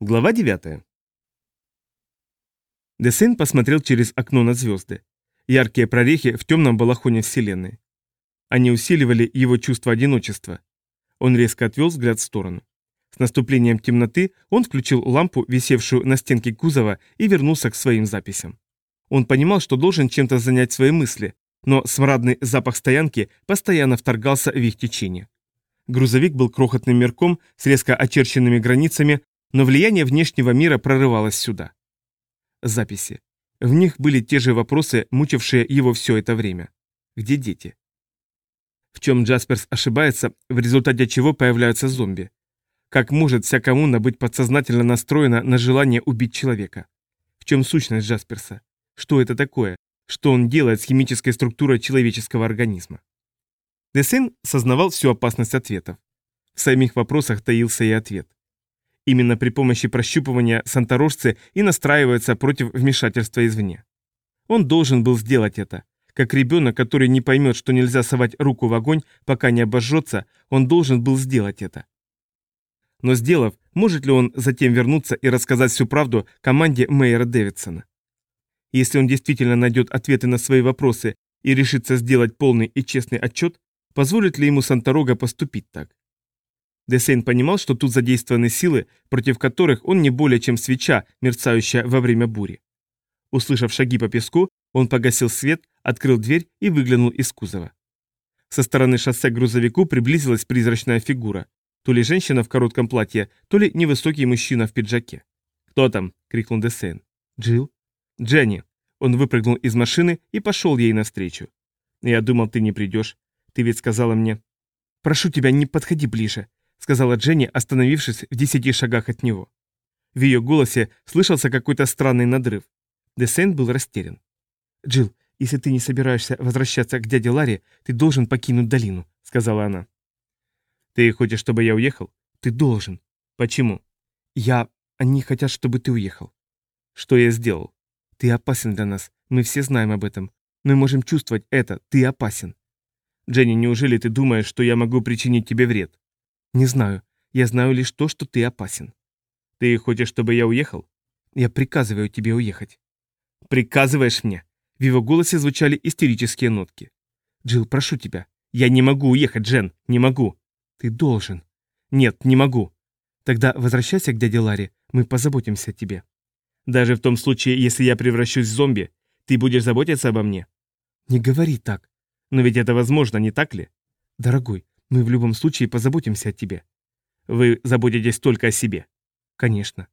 Глава 9. Десейн посмотрел через окно на звезды. Яркие прорехи в темном балахоне Вселенной. Они усиливали его чувство одиночества. Он резко отвел взгляд в сторону. С наступлением темноты он включил лампу, висевшую на стенке кузова, и вернулся к своим записям. Он понимал, что должен чем-то занять свои мысли, но смрадный запах стоянки постоянно вторгался в их течение. Грузовик был крохотным мерком с резко очерченными границами, но влияние внешнего мира прорывалось сюда. Записи. В них были те же вопросы, мучившие его все это время. Где дети? В чем Джасперс ошибается, в результате чего появляются зомби? Как может вся коммуна быть подсознательно настроена на желание убить человека? В чем сущность Джасперса? Что это такое? Что он делает с химической структурой человеческого организма? Десен сознавал всю опасность ответов. В самих вопросах таился и ответ. Именно при помощи прощупывания санторожцы и настраиваются против вмешательства извне. Он должен был сделать это. Как ребенок, который не поймет, что нельзя совать руку в огонь, пока не обожжется, он должен был сделать это. Но сделав, может ли он затем вернуться и рассказать всю правду команде Мейера Дэвидсона? Если он действительно найдет ответы на свои вопросы и решится сделать полный и честный отчет, позволит ли ему Санторога поступить так? Десейн понимал, что тут задействованы силы, против которых он не более чем свеча, мерцающая во время бури. Услышав шаги по песку, он погасил свет, открыл дверь и выглянул из кузова. Со стороны шоссе к грузовику приблизилась призрачная фигура. То ли женщина в коротком платье, то ли невысокий мужчина в пиджаке. «Кто там?» — крикнул Десейн. «Джилл?» «Дженни!» Он выпрыгнул из машины и пошел ей навстречу. «Я думал, ты не придешь. Ты ведь сказала мне...» «Прошу тебя, не подходи ближе», — сказала Дженни, остановившись в десяти шагах от него. В ее голосе слышался какой-то странный надрыв. Десейн был растерян. «Джилл, если ты не собираешься возвращаться к дяде Ларе, ты должен покинуть долину», — сказала она. «Ты хочешь, чтобы я уехал?» «Ты должен». «Почему?» «Я... Они хотят, чтобы ты уехал». «Что я сделал?» «Ты опасен для нас. Мы все знаем об этом. Мы можем чувствовать это. Ты опасен». «Дженни, неужели ты думаешь, что я могу причинить тебе вред?» «Не знаю. Я знаю лишь то, что ты опасен». «Ты хочешь, чтобы я уехал?» «Я приказываю тебе уехать». «Приказываешь мне?» В его голосе звучали истерические нотки. «Джилл, прошу тебя. Я не могу уехать, Джен, не могу». «Ты должен». «Нет, не могу». «Тогда возвращайся к дяде Ларе, мы позаботимся о тебе». «Даже в том случае, если я превращусь в зомби, ты будешь заботиться обо мне?» «Не говори так». «Но ведь это возможно, не так ли?» «Дорогой, мы в любом случае позаботимся о тебе. Вы заботитесь только о себе. Конечно.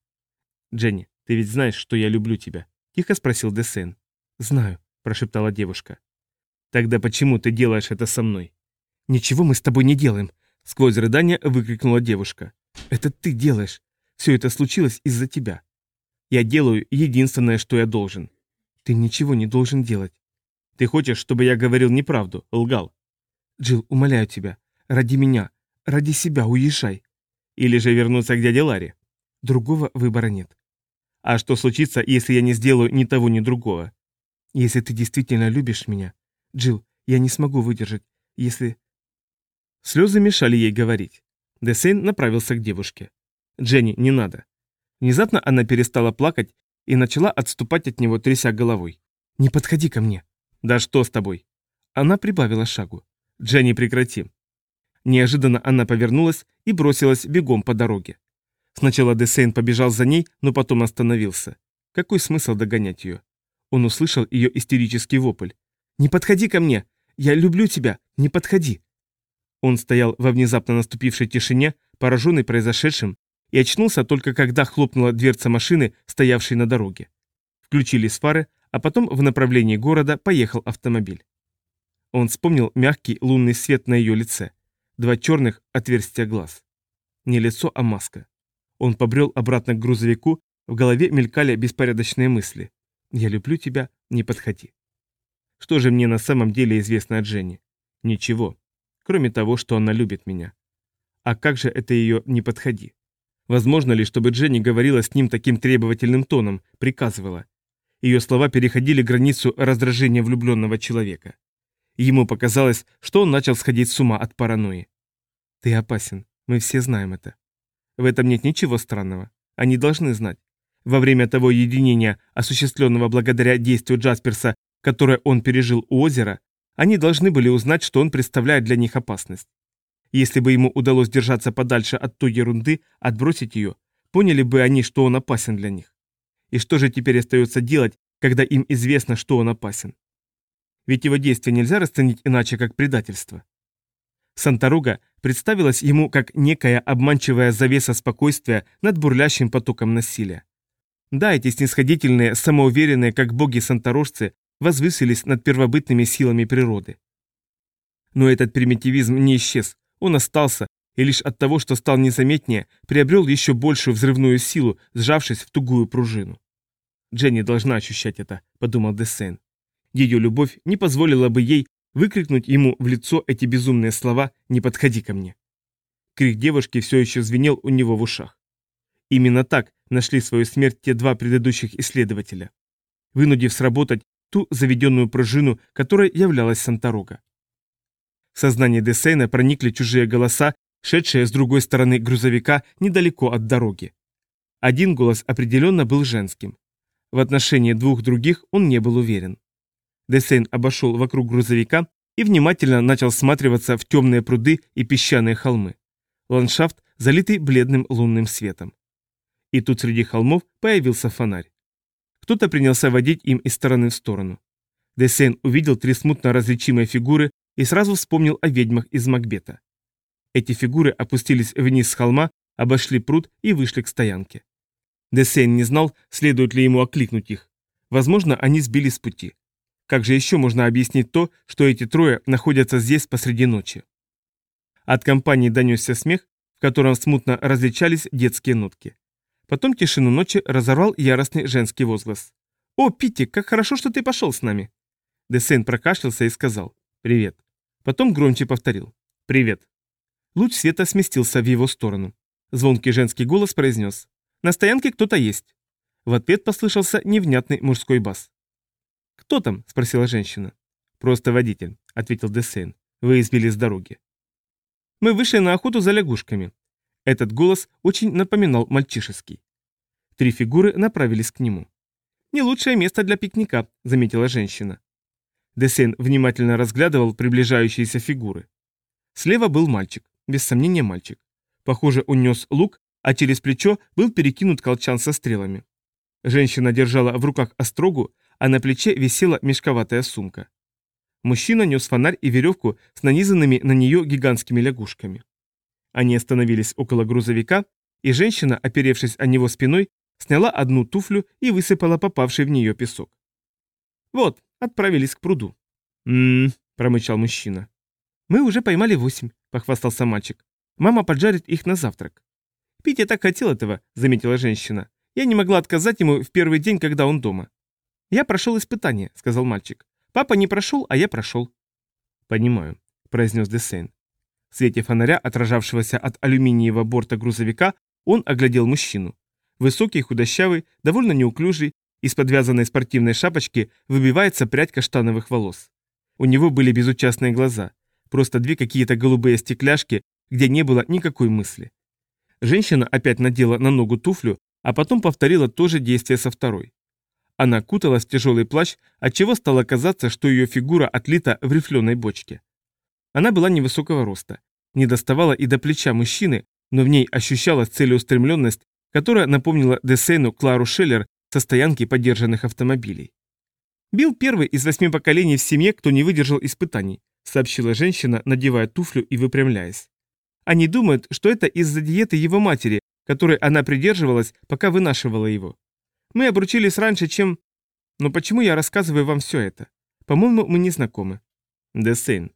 Дженни, ты ведь знаешь, что я люблю тебя? Тихо спросил Десен. Знаю, прошептала девушка. Тогда почему ты делаешь это со мной? Ничего мы с тобой не делаем, сквозь рыдание выкрикнула девушка. Это ты делаешь. Все это случилось из-за тебя. Я делаю единственное, что я должен. Ты ничего не должен делать. Ты хочешь, чтобы я говорил неправду, лгал? Джилл, умоляю тебя, Ради меня, ради себя уезжай. Или же вернуться к дяде Ларе. Другого выбора нет. А что случится, если я не сделаю ни того, ни другого? Если ты действительно любишь меня, Джилл, я не смогу выдержать, если... Слезы мешали ей говорить. Десейн направился к девушке. «Дженни, не надо». Внезапно она перестала плакать и начала отступать от него, тряся головой. «Не подходи ко мне». «Да что с тобой?» Она прибавила шагу. «Дженни, прекрати. Неожиданно она повернулась и бросилась бегом по дороге. Сначала Десейн побежал за ней, но потом остановился. Какой смысл догонять ее? Он услышал ее истерический вопль. «Не подходи ко мне! Я люблю тебя! Не подходи!» Он стоял во внезапно наступившей тишине, пораженный произошедшим, и очнулся только когда хлопнула дверца машины, стоявшей на дороге. Включились фары, а потом в направлении города поехал автомобиль. Он вспомнил мягкий лунный свет на ее лице два черных отверстия глаз. Не лицо, а маска. Он побрел обратно к грузовику, в голове мелькали беспорядочные мысли. «Я люблю тебя, не подходи». Что же мне на самом деле известно о Дженни? Ничего. Кроме того, что она любит меня. А как же это ее «не подходи»? Возможно ли, чтобы Дженни говорила с ним таким требовательным тоном, приказывала? Ее слова переходили границу раздражения влюбленного человека. Ему показалось, что он начал сходить с ума от паранойи. «Ты опасен, мы все знаем это. В этом нет ничего странного. Они должны знать. Во время того единения, осуществленного благодаря действию Джасперса, которое он пережил у озера, они должны были узнать, что он представляет для них опасность. Если бы ему удалось держаться подальше от той ерунды, отбросить ее, поняли бы они, что он опасен для них. И что же теперь остается делать, когда им известно, что он опасен? Ведь его действия нельзя расценить иначе, как предательство. Санторога представилась ему как некая обманчивая завеса спокойствия над бурлящим потоком насилия. Да, эти снисходительные, самоуверенные, как боги санторожцы, возвысились над первобытными силами природы. Но этот примитивизм не исчез, он остался, и лишь от того, что стал незаметнее, приобрел еще большую взрывную силу, сжавшись в тугую пружину. «Дженни должна ощущать это», — подумал Десен. Ее любовь не позволила бы ей выкрикнуть ему в лицо эти безумные слова «Не подходи ко мне». Крик девушки все еще звенел у него в ушах. Именно так нашли свою смерть те два предыдущих исследователя, вынудив сработать ту заведенную пружину, которой являлась Санторога. В сознание Десейна проникли чужие голоса, шедшие с другой стороны грузовика недалеко от дороги. Один голос определенно был женским. В отношении двух других он не был уверен. Десейн обошел вокруг грузовика и внимательно начал всматриваться в темные пруды и песчаные холмы. Ландшафт, залитый бледным лунным светом. И тут среди холмов появился фонарь. Кто-то принялся водить им из стороны в сторону. Десейн увидел три смутно различимые фигуры и сразу вспомнил о ведьмах из Макбета. Эти фигуры опустились вниз с холма, обошли пруд и вышли к стоянке. Десейн не знал, следует ли ему окликнуть их. Возможно, они сбились с пути. Как же еще можно объяснить то, что эти трое находятся здесь посреди ночи? От компании донесся смех, в котором смутно различались детские нотки. Потом тишину ночи разорвал яростный женский возглас. «О, Питти, как хорошо, что ты пошел с нами!» Десейн прокашлялся и сказал «Привет». Потом громче повторил «Привет». Луч света сместился в его сторону. Звонкий женский голос произнес «На стоянке кто-то есть». В ответ послышался невнятный мужской бас. «Кто там?» – спросила женщина. «Просто водитель», – ответил Десейн. «Вы избили с дороги». «Мы вышли на охоту за лягушками». Этот голос очень напоминал мальчишеский. Три фигуры направились к нему. «Не лучшее место для пикника», – заметила женщина. Десейн внимательно разглядывал приближающиеся фигуры. Слева был мальчик, без сомнения мальчик. Похоже, он нес лук, а через плечо был перекинут колчан со стрелами. Женщина держала в руках острогу, а на плече висела мешковатая сумка. Мужчина нес фонарь и веревку с нанизанными на нее гигантскими лягушками. Они остановились около грузовика, и женщина, оперевшись о него спиной, сняла одну туфлю и высыпала попавший в нее песок. «Вот, отправились к пруду». «М-м-м», промычал мужчина. «Мы уже поймали восемь», — похвастался мальчик. «Мама поджарит их на завтрак». «Питя так хотел этого», — заметила женщина. «Я не могла отказать ему в первый день, когда он дома». «Я прошел испытание», — сказал мальчик. «Папа не прошел, а я прошел». «Понимаю», — произнес Десейн. В свете фонаря, отражавшегося от алюминиевого борта грузовика, он оглядел мужчину. Высокий, худощавый, довольно неуклюжий, из подвязанной спортивной шапочки выбивается прядь каштановых волос. У него были безучастные глаза, просто две какие-то голубые стекляшки, где не было никакой мысли. Женщина опять надела на ногу туфлю, а потом повторила то же действие со второй. Она куталась в тяжелый плащ, отчего стало казаться, что ее фигура отлита в рифленой бочке. Она была невысокого роста, не доставала и до плеча мужчины, но в ней ощущалась целеустремленность, которая напомнила Десейну Клару Шеллер со стоянки подержанных автомобилей. «Билл первый из восьми поколений в семье, кто не выдержал испытаний», сообщила женщина, надевая туфлю и выпрямляясь. «Они думают, что это из-за диеты его матери, которой она придерживалась, пока вынашивала его. Мы обручились раньше, чем... Но почему я рассказываю вам все это? По-моему, мы не знакомы. Десейн.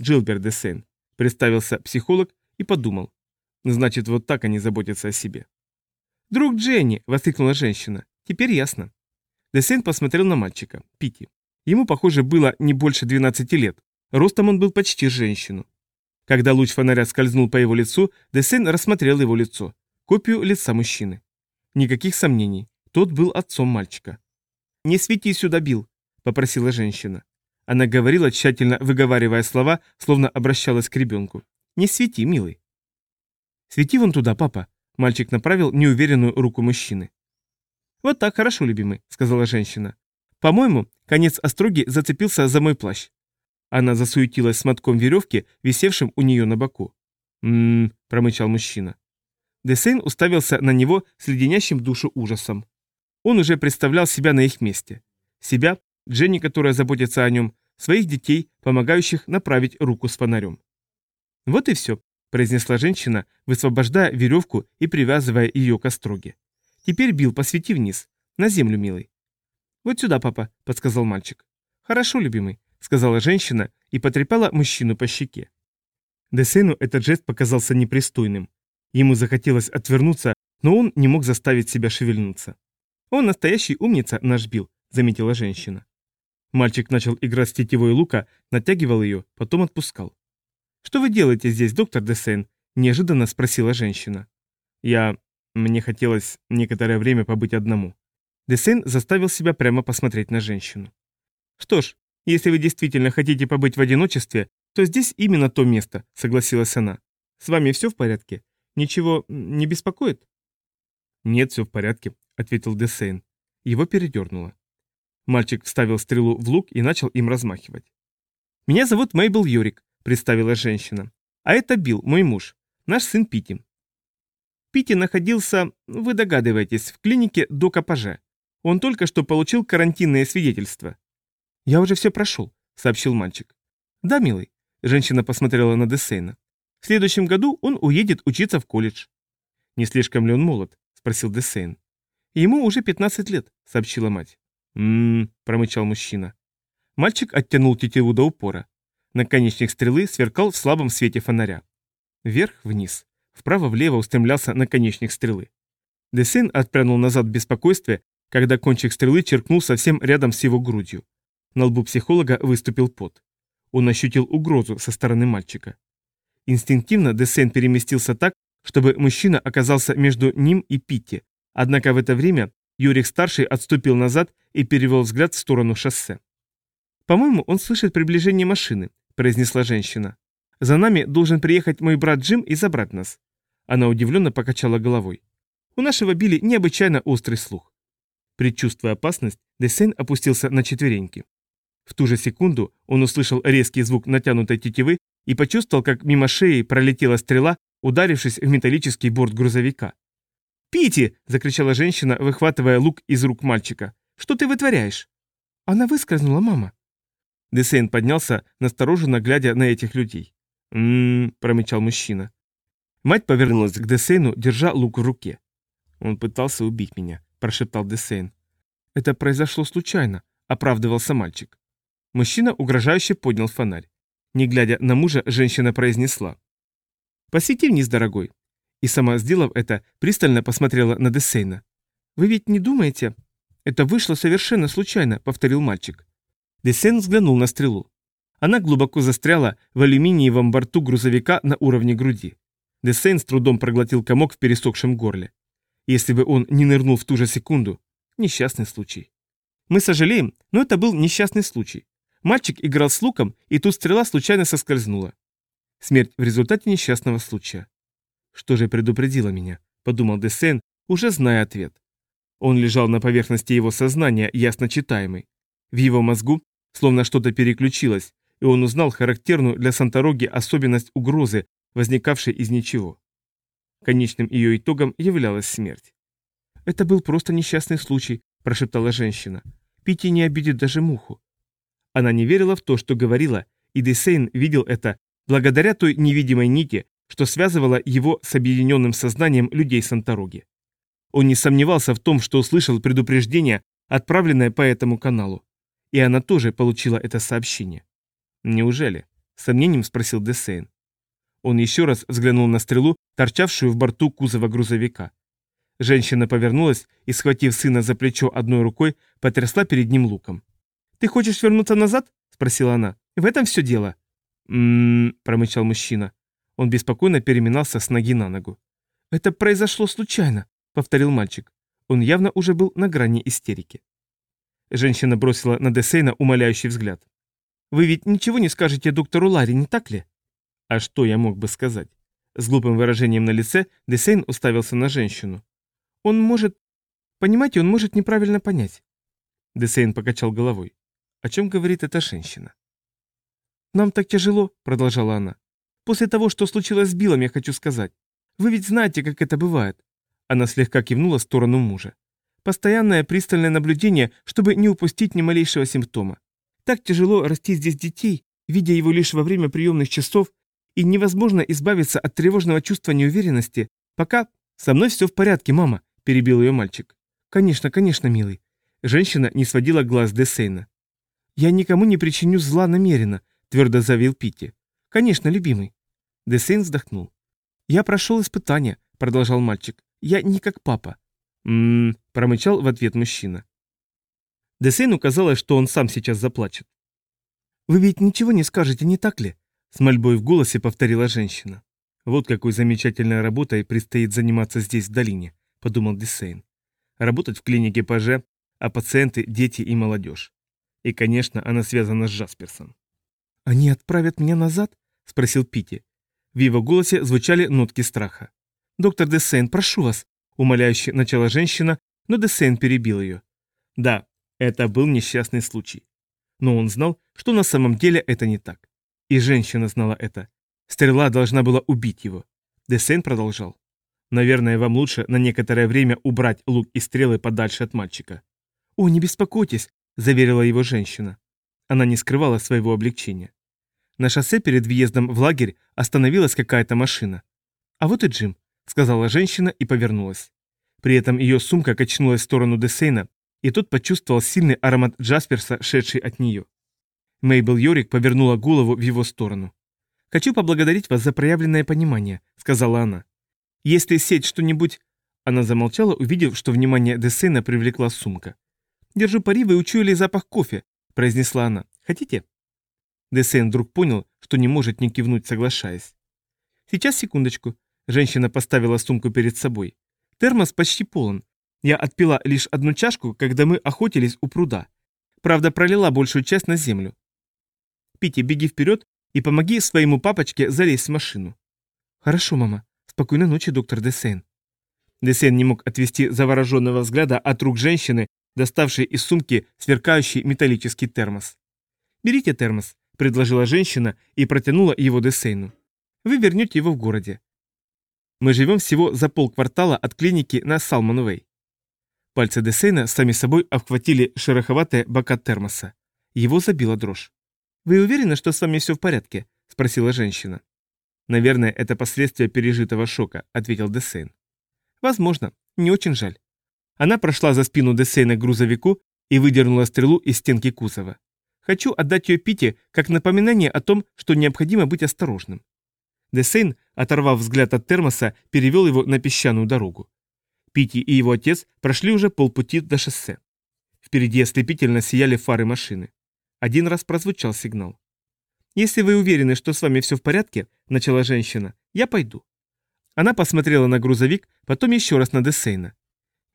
Джилбер Десейн. Представился психолог и подумал. Значит, вот так они заботятся о себе. «Друг Дженни!» — воскликнула женщина. «Теперь ясно». Десейн посмотрел на мальчика, Пити. Ему, похоже, было не больше 12 лет. Ростом он был почти женщину. Когда луч фонаря скользнул по его лицу, Десейн рассмотрел его лицо. Копию лица мужчины. Никаких сомнений. Тот был отцом мальчика. «Не свети сюда, Билл», — попросила женщина. Она говорила, тщательно выговаривая слова, словно обращалась к ребенку. «Не свети, милый». «Свети вон туда, папа», Мальчик направил неуверенную руку мужчины. «Вот так хорошо, любимый», — сказала женщина. «По-моему, конец остроги зацепился за мой плащ». Она засуетилась с мотком веревки, висевшим у нее на боку. «М-м-м», промычал мужчина. Десейн уставился на него с леденящим душу ужасом. Он уже представлял себя на их месте. Себя, Дженни, которая заботится о нем, своих детей, помогающих направить руку с фонарем. «Вот и все», — произнесла женщина, высвобождая веревку и привязывая ее к остроге. «Теперь, Билл, посвети вниз. На землю, милый». «Вот сюда, папа», — подсказал мальчик. «Хорошо, любимый», — сказала женщина и потрепала мужчину по щеке. Десену этот жест показался непристойным. Ему захотелось отвернуться, но он не мог заставить себя шевельнуться. «Он настоящий умница, наш Билл», — заметила женщина. Мальчик начал играть с тетивой лука, натягивал ее, потом отпускал. «Что вы делаете здесь, доктор Десен?» – неожиданно спросила женщина. «Я... мне хотелось некоторое время побыть одному». Десен заставил себя прямо посмотреть на женщину. «Что ж, если вы действительно хотите побыть в одиночестве, то здесь именно то место», — согласилась она. «С вами все в порядке? Ничего не беспокоит?» «Нет, все в порядке», — ответил Десейн. Его передернуло. Мальчик вставил стрелу в лук и начал им размахивать. «Меня зовут Мейбл Йорик», — представила женщина. «А это Билл, мой муж, наш сын Пити». Пити находился, вы догадываетесь, в клинике до КПЖ. Он только что получил карантинное свидетельство. «Я уже все прошел», — сообщил мальчик. «Да, милый», — женщина посмотрела на Десейна. «В следующем году он уедет учиться в колледж». «Не слишком ли он молод?» — спросил Десейн. «Ему уже 15 лет», — сообщила мать. «М-м-м», промычал мужчина. Мальчик оттянул тетиву до упора. Наконечник стрелы сверкал в слабом свете фонаря. Вверх-вниз. Вправо-влево устремлялся наконечник стрелы. Десейн отпрянул назад в беспокойстве, когда кончик стрелы черкнул совсем рядом с его грудью. На лбу психолога выступил пот. Он ощутил угрозу со стороны мальчика. Инстинктивно Десейн переместился так, чтобы мужчина оказался между ним и Питти, однако в это время Юрик-старший отступил назад и перевел взгляд в сторону шоссе. «По-моему, он слышит приближение машины», – произнесла женщина. «За нами должен приехать мой брат Джим и забрать нас». Она удивленно покачала головой. «У нашего Билли необычайно острый слух». Предчувствуя опасность, Десен опустился на четвереньки. В ту же секунду он услышал резкий звук натянутой тетивы и почувствовал, как мимо шеи пролетела стрела, ударившись в металлический борт грузовика. «Пити!» – закричала женщина, выхватывая лук из рук мальчика. «Что ты вытворяешь?» «Она выскользнула, мама». Десейн поднялся, настороженно глядя на этих людей. «М-м-м», промычал мужчина. Мать повернулась к Десейну, держа лук в руке. «Он пытался убить меня», – прошептал Десейн. «Это произошло случайно», – оправдывался мальчик. Мужчина угрожающе поднял фонарь. Не глядя на мужа, женщина произнесла. «Посвети вниз, дорогой и сама, сделав это, пристально посмотрела на Десейна. «Вы ведь не думаете?» «Это вышло совершенно случайно», — повторил мальчик. Десейн взглянул на стрелу. Она глубоко застряла в алюминиевом борту грузовика на уровне груди. Десейн с трудом проглотил комок в пересохшем горле. Если бы он не нырнул в ту же секунду, несчастный случай. Мы сожалеем, но это был несчастный случай. Мальчик играл с луком, и тут стрела случайно соскользнула. Смерть в результате несчастного случая. Что же предупредило меня? Подумал Десен, уже зная ответ. Он лежал на поверхности его сознания, ясно читаемый. В его мозгу словно что-то переключилось, и он узнал характерную для Сантороги особенность угрозы, возникавшей из ничего. Конечным ее итогом являлась смерть. «Это был просто несчастный случай», – прошептала женщина. «Пити не обидит даже муху». Она не верила в то, что говорила, и Десейн видел это благодаря той невидимой нити, что связывало его с объединенным сознанием людей Сантороги. Он не сомневался в том, что услышал предупреждение, отправленное по этому каналу. И она тоже получила это сообщение. «Неужели?» – сомнением спросил Десейн. Он еще раз взглянул на стрелу, торчавшую в борту кузова грузовика. Женщина повернулась и, схватив сына за плечо одной рукой, потрясла перед ним луком. «Ты хочешь вернуться назад?» – спросила она. «В этом все дело». «М-м-м», промычал мужчина. Он беспокойно переминался с ноги на ногу. «Это произошло случайно», — повторил мальчик. Он явно уже был на грани истерики. Женщина бросила на Десейна умоляющий взгляд. «Вы ведь ничего не скажете доктору Ларри, не так ли?» «А что я мог бы сказать?» С глупым выражением на лице Десейн уставился на женщину. «Он может... Понимаете, он может неправильно понять». Десейн покачал головой. О чем говорит эта женщина? «Нам так тяжело», — продолжала она. «После того, что случилось с Биллом, я хочу сказать. Вы ведь знаете, как это бывает». Она слегка кивнула в сторону мужа. «Постоянное пристальное наблюдение, чтобы не упустить ни малейшего симптома. Так тяжело расти здесь детей, видя его лишь во время приемных часов, и невозможно избавиться от тревожного чувства неуверенности, пока... «Со мной все в порядке, мама», — перебил ее мальчик. «Конечно, конечно, милый». Женщина не сводила глаз Десейна. «Я никому не причиню зла намеренно», — твердо заявил Питти. «Конечно, любимый». Десейн вздохнул. «Я прошел испытание», — продолжал мальчик. «Я не как папа». «М-м-м», промычал в ответ мужчина. Десейну казалось, что он сам сейчас заплачет. «Вы ведь ничего не скажете, не так ли?» С мольбой в голосе повторила женщина. «Вот какой замечательной работой предстоит заниматься здесь, в долине», — подумал Десейн. «Работать в клинике ПЖ, а пациенты — дети и молодежь. И, конечно, она связана с Джасперсом». «Они отправят меня назад?» — спросил Пити. В его голосе звучали нотки страха. «Доктор Десейн, прошу вас», — умоляюще начала женщина, но Десейн перебил ее. «Да, это был несчастный случай. Но он знал, что на самом деле это не так. И женщина знала это. Стрела должна была убить его. Десен продолжал. «Наверное, вам лучше на некоторое время убрать лук и стрелы подальше от мальчика». «О, не беспокойтесь», — заверила его женщина. Она не скрывала своего облегчения. На шоссе перед въездом в лагерь остановилась какая-то машина. «А вот и Джим», — сказала женщина и повернулась. При этом ее сумка качнулась в сторону Десейна, и тот почувствовал сильный аромат Джасперса, шедший от нее. Мейбл Йорик повернула голову в его сторону. «Хочу поблагодарить вас за проявленное понимание», — сказала она. «Если сеть что-нибудь...» Она замолчала, увидев, что внимание Десейна привлекла сумка. «Держу пари, вы учуяли запах кофе», — произнесла она. «Хотите?» Десейн вдруг понял, что не может не кивнуть, соглашаясь. «Сейчас, секундочку». Женщина поставила сумку перед собой. «Термос почти полон. Я отпила лишь одну чашку, когда мы охотились у пруда. Правда, пролила большую часть на землю. Пити, беги вперед и помоги своему папочке залезть в машину. Хорошо, мама. Спокойной ночи, доктор Десейн. Десейн не мог отвести завороженного взгляда от рук женщины, доставшей из сумки сверкающий металлический термос. «Берите термос», — предложила женщина и протянула его Десейну. «Вы вернете его в городе. Мы живем всего за полквартала от клиники на Салмон-Вэй. Пальцы Десейна сами собой обхватили шероховатые бока термоса. Его забила дрожь. «Вы уверены, что с вами все в порядке?» – спросила женщина. «Наверное, это последствия пережитого шока», – ответил Десейн. «Возможно. Не очень жаль». Она прошла за спину Десейна к грузовику и выдернула стрелу из стенки кузова. «Хочу отдать ее Пите как напоминание о том, что необходимо быть осторожным». Десейн, оторвав взгляд от термоса, перевел его на песчаную дорогу. Пити и его отец прошли уже полпути до шоссе. Впереди ослепительно сияли фары машины. Один раз прозвучал сигнал. «Если вы уверены, что с вами все в порядке», — начала женщина, — «я пойду». Она посмотрела на грузовик, потом еще раз на Десейна.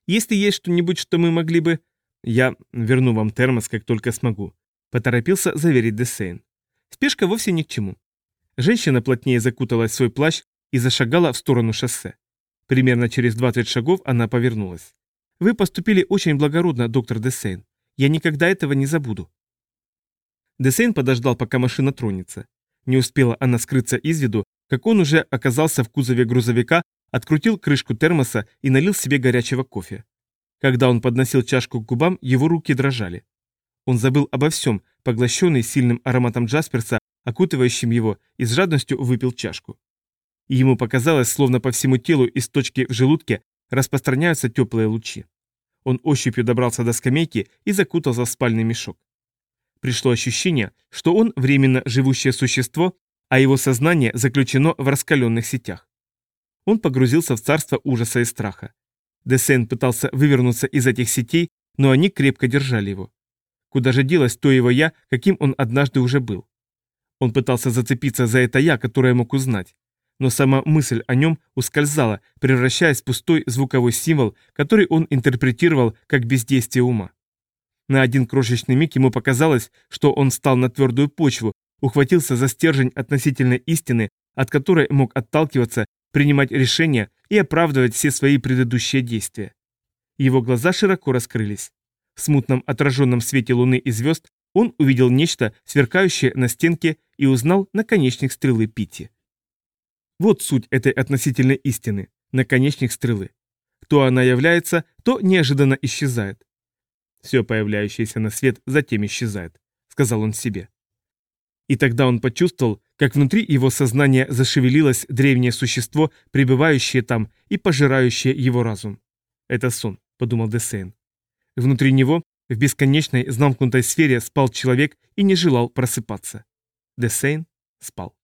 «Если есть что-нибудь, что мы могли бы...» «Я верну вам термос, как только смогу», — поторопился заверить Десейн. Спешка вовсе ни к чему. Женщина плотнее закуталась в свой плащ и зашагала в сторону шоссе. Примерно через 20 шагов она повернулась. «Вы поступили очень благородно, доктор Десейн. Я никогда этого не забуду». Десейн подождал, пока машина тронется. Не успела она скрыться из виду, как он уже оказался в кузове грузовика, открутил крышку термоса и налил себе горячего кофе. Когда он подносил чашку к губам, его руки дрожали. Он забыл обо всем, поглощенный сильным ароматом Джасперса, окутывающим его, и с жадностью выпил чашку и ему показалось, словно по всему телу из точки в желудке распространяются теплые лучи. Он ощупью добрался до скамейки и закутался в спальный мешок. Пришло ощущение, что он временно живущее существо, а его сознание заключено в раскаленных сетях. Он погрузился в царство ужаса и страха. Десен пытался вывернуться из этих сетей, но они крепко держали его. Куда же делось то его «я», каким он однажды уже был? Он пытался зацепиться за это «я», которое мог узнать но сама мысль о нем ускользала, превращаясь в пустой звуковой символ, который он интерпретировал как бездействие ума. На один крошечный миг ему показалось, что он встал на твердую почву, ухватился за стержень относительной истины, от которой мог отталкиваться, принимать решения и оправдывать все свои предыдущие действия. Его глаза широко раскрылись. В смутном отраженном свете луны и звезд он увидел нечто, сверкающее на стенке, и узнал наконечник стрелы Пити. Вот суть этой относительной истины, наконечник стрелы. То она является, то неожиданно исчезает. Все появляющееся на свет затем исчезает, сказал он себе. И тогда он почувствовал, как внутри его сознания зашевелилось древнее существо, пребывающее там и пожирающее его разум. «Это сон», — подумал Десейн. Внутри него, в бесконечной замкнутой сфере, спал человек и не желал просыпаться. Десейн спал.